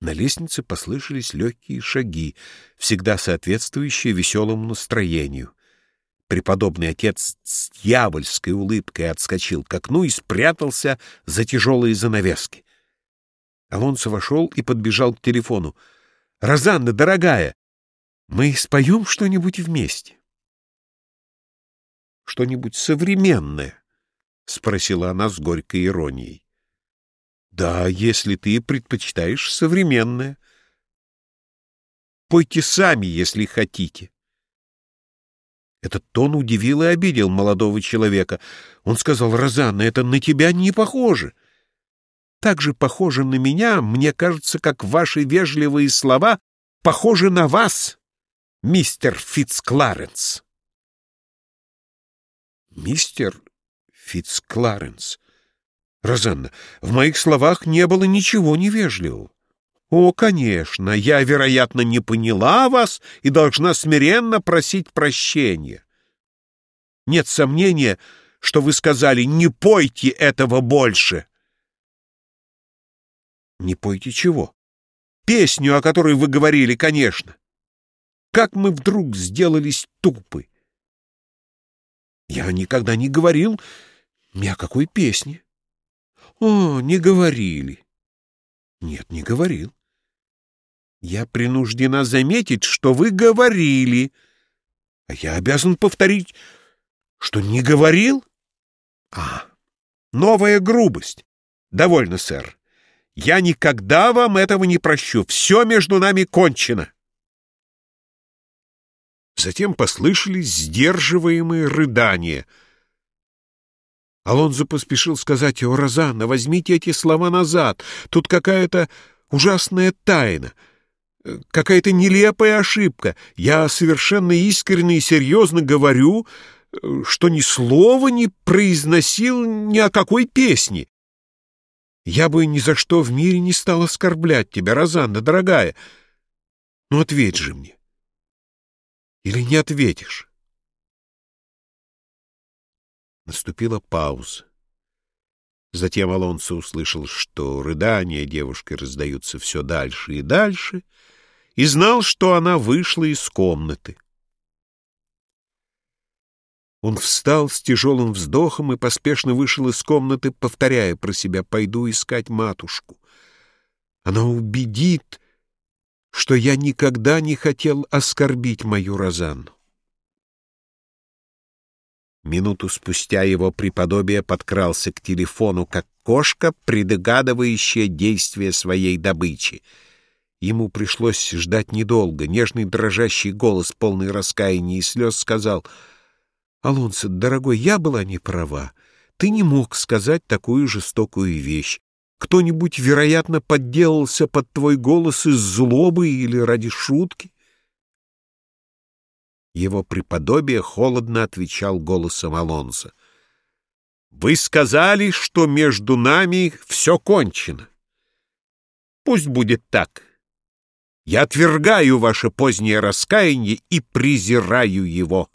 На лестнице послышались легкие шаги, всегда соответствующие веселому настроению. Преподобный отец с дьявольской улыбкой отскочил к окну и спрятался за тяжелые занавески. Алонсо вошел и подбежал к телефону. «Розанна, дорогая, мы споем что-нибудь вместе?» «Что-нибудь современное?» — спросила она с горькой иронией. Да, если ты предпочитаешь современное. Пойте сами, если хотите. Этот тон удивил и обидел молодого человека. Он сказал, «Розанна, это на тебя не похоже». Так же похоже на меня, мне кажется, как ваши вежливые слова похожи на вас, мистер Фитцкларенс. Мистер Фитцкларенс. Розанна, в моих словах не было ничего невежливого. О, конечно, я, вероятно, не поняла вас и должна смиренно просить прощения. Нет сомнения, что вы сказали «не пойте этого больше». Не пойте чего? Песню, о которой вы говорили, конечно. Как мы вдруг сделались тупы. Я никогда не говорил ни о какой песне. О, не говорили. Нет, не говорил. Я принуждена заметить, что вы говорили. А я обязан повторить, что не говорил? А, новая грубость. Довольно, сэр. Я никогда вам этого не прощу. Все между нами кончено. Затем послышались сдерживаемые рыдания — Алонзо поспешил сказать, «О, Розанна, возьмите эти слова назад. Тут какая-то ужасная тайна, какая-то нелепая ошибка. Я совершенно искренне и серьезно говорю, что ни слова не произносил ни о какой песне. Я бы ни за что в мире не стал оскорблять тебя, Розанна, дорогая. Ну, ответь же мне. Или не ответишь?» Наступила пауза. Затем Алонсо услышал, что рыдания девушки раздаются все дальше и дальше, и знал, что она вышла из комнаты. Он встал с тяжелым вздохом и поспешно вышел из комнаты, повторяя про себя «пойду искать матушку». Она убедит, что я никогда не хотел оскорбить мою Розанну. Минуту спустя его преподобие подкрался к телефону, как кошка, предугадывающая действия своей добычи. Ему пришлось ждать недолго. Нежный дрожащий голос, полный раскаяния и слез, сказал, «Алонсо, дорогой, я была не права. Ты не мог сказать такую жестокую вещь. Кто-нибудь, вероятно, подделался под твой голос из злобы или ради шутки. Его преподобие холодно отвечал голосом Алонса. «Вы сказали, что между нами все кончено. Пусть будет так. Я отвергаю ваше позднее раскаяние и презираю его».